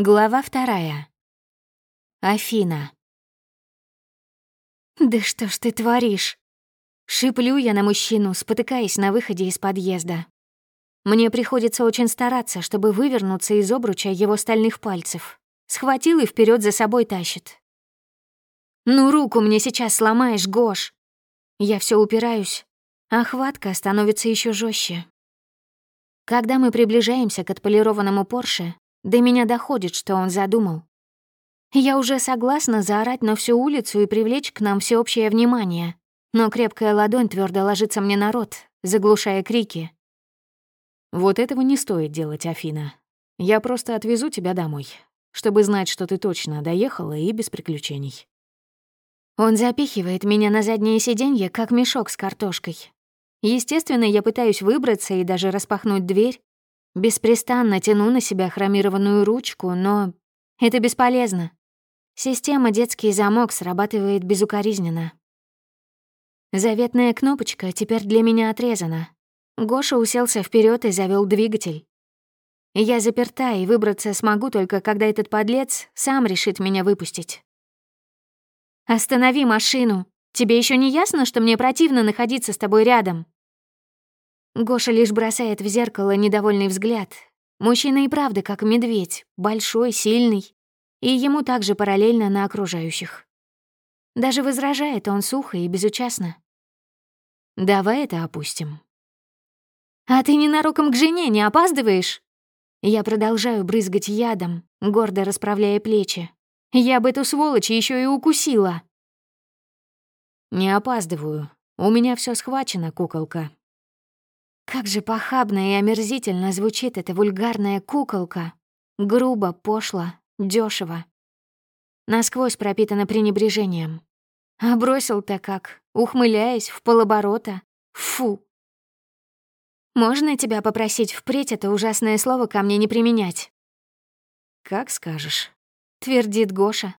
Глава вторая. Афина. «Да что ж ты творишь?» Шиплю я на мужчину, спотыкаясь на выходе из подъезда. Мне приходится очень стараться, чтобы вывернуться из обруча его стальных пальцев. Схватил и вперед за собой тащит. «Ну, руку мне сейчас сломаешь, Гош!» Я все упираюсь, а хватка становится еще жестче. Когда мы приближаемся к отполированному Порше, до меня доходит, что он задумал. Я уже согласна заорать на всю улицу и привлечь к нам всеобщее внимание, но крепкая ладонь твердо ложится мне на рот, заглушая крики. «Вот этого не стоит делать, Афина. Я просто отвезу тебя домой, чтобы знать, что ты точно доехала и без приключений». Он запихивает меня на заднее сиденье, как мешок с картошкой. Естественно, я пытаюсь выбраться и даже распахнуть дверь, Беспрестанно тяну на себя хромированную ручку, но это бесполезно. Система «Детский замок» срабатывает безукоризненно. Заветная кнопочка теперь для меня отрезана. Гоша уселся вперед и завел двигатель. Я заперта, и выбраться смогу только, когда этот подлец сам решит меня выпустить. «Останови машину! Тебе еще не ясно, что мне противно находиться с тобой рядом?» Гоша лишь бросает в зеркало недовольный взгляд. Мужчина и правда как медведь, большой, сильный, и ему также параллельно на окружающих. Даже возражает он сухо и безучастно. «Давай это опустим». «А ты ненароком к жене не опаздываешь?» Я продолжаю брызгать ядом, гордо расправляя плечи. Я бы эту сволочь еще и укусила. «Не опаздываю. У меня все схвачено, куколка», как же похабно и омерзительно звучит эта вульгарная куколка. Грубо, пошло, дешево. Насквозь пропитана пренебрежением. А бросил-то как, ухмыляясь в полоборота. Фу. Можно тебя попросить впредь это ужасное слово ко мне не применять? Как скажешь, твердит Гоша.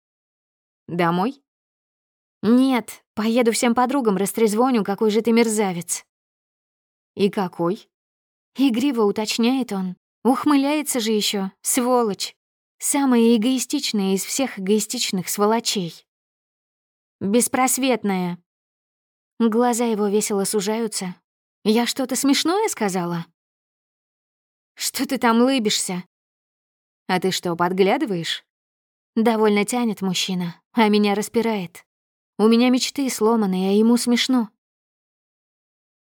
Домой? Нет, поеду всем подругам растрезвоню, какой же ты мерзавец. «И какой?» Игриво уточняет он. Ухмыляется же еще, сволочь. Самая эгоистичная из всех эгоистичных сволочей. Беспросветная. Глаза его весело сужаются. Я что-то смешное сказала? Что ты там лыбишься? А ты что, подглядываешь? Довольно тянет мужчина, а меня распирает. У меня мечты сломанные, а ему смешно.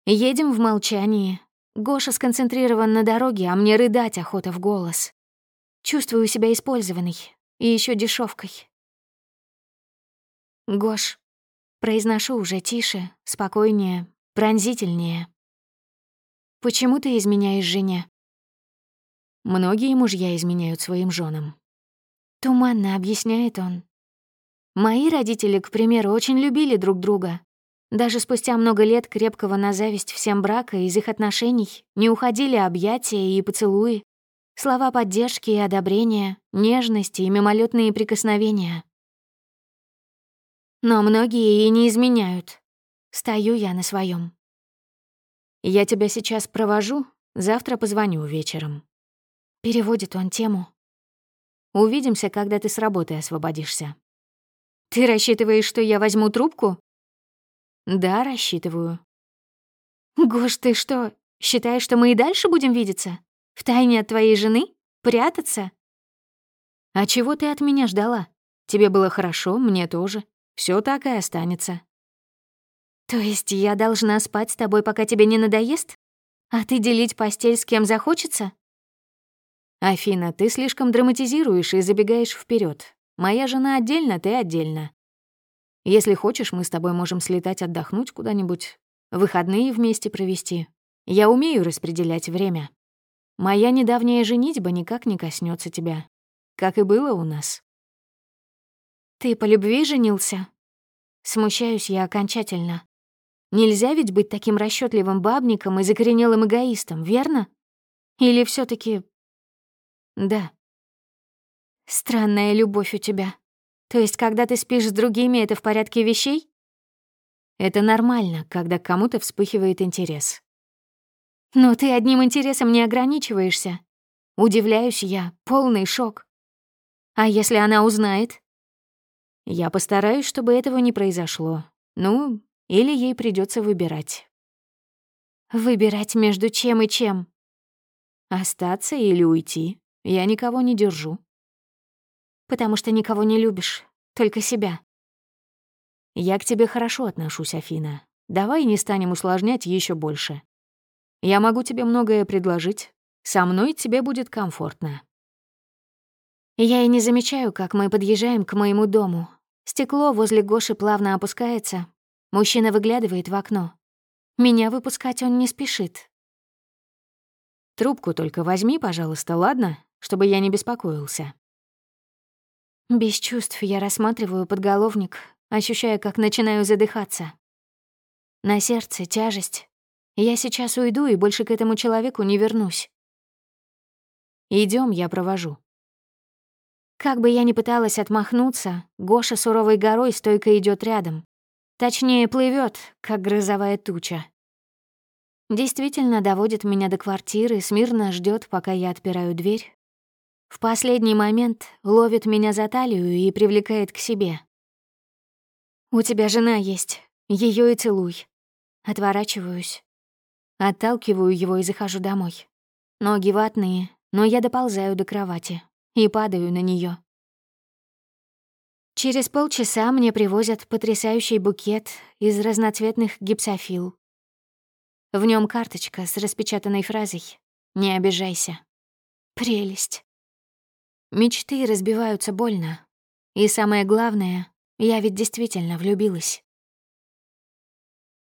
Едем в молчании. Гоша сконцентрирован на дороге, а мне рыдать охота в голос. Чувствую себя использованной и еще дешевкой. Гош, произношу уже тише, спокойнее, пронзительнее. Почему ты изменяешь жене? Многие мужья изменяют своим женам. Туманно объясняет он. Мои родители, к примеру, очень любили друг друга, даже спустя много лет крепкого на зависть всем брака из их отношений не уходили объятия и поцелуи, слова поддержки и одобрения, нежности и мимолетные прикосновения. Но многие и не изменяют. Стою я на своем. «Я тебя сейчас провожу, завтра позвоню вечером». Переводит он тему. «Увидимся, когда ты с работы освободишься». «Ты рассчитываешь, что я возьму трубку?» Да, рассчитываю. Гош, ты что, считаешь, что мы и дальше будем видеться? В тайне от твоей жены? Прятаться? А чего ты от меня ждала? Тебе было хорошо, мне тоже. Все так и останется. То есть я должна спать с тобой, пока тебе не надоест? А ты делить постель с кем захочется? Афина, ты слишком драматизируешь и забегаешь вперед. Моя жена отдельно, ты отдельно. Если хочешь, мы с тобой можем слетать отдохнуть куда-нибудь, выходные вместе провести. Я умею распределять время. Моя недавняя женитьба никак не коснется тебя, как и было у нас. Ты по любви женился? Смущаюсь я окончательно. Нельзя ведь быть таким расчетливым бабником и закоренелым эгоистом, верно? Или все таки Да. Странная любовь у тебя. То есть, когда ты спишь с другими, это в порядке вещей? Это нормально, когда кому-то вспыхивает интерес. Но ты одним интересом не ограничиваешься. Удивляюсь я, полный шок. А если она узнает? Я постараюсь, чтобы этого не произошло. Ну, или ей придется выбирать. Выбирать между чем и чем? Остаться или уйти. Я никого не держу. Потому что никого не любишь, только себя. Я к тебе хорошо отношусь, Афина. Давай не станем усложнять еще больше. Я могу тебе многое предложить. Со мной тебе будет комфортно. Я и не замечаю, как мы подъезжаем к моему дому. Стекло возле Гоши плавно опускается. Мужчина выглядывает в окно. Меня выпускать он не спешит. Трубку только возьми, пожалуйста, ладно? Чтобы я не беспокоился. Без чувств я рассматриваю подголовник, ощущая, как начинаю задыхаться. На сердце тяжесть. Я сейчас уйду и больше к этому человеку не вернусь. Идем, я провожу. Как бы я ни пыталась отмахнуться, Гоша суровой горой стойко идет рядом. Точнее, плывет, как грозовая туча. Действительно доводит меня до квартиры, смирно ждет, пока я отпираю дверь. В последний момент ловит меня за талию и привлекает к себе. «У тебя жена есть, ее и целуй». Отворачиваюсь. Отталкиваю его и захожу домой. Ноги ватные, но я доползаю до кровати и падаю на нее. Через полчаса мне привозят потрясающий букет из разноцветных гипсофил. В нем карточка с распечатанной фразой «Не обижайся». Прелесть. Мечты разбиваются больно. И самое главное, я ведь действительно влюбилась.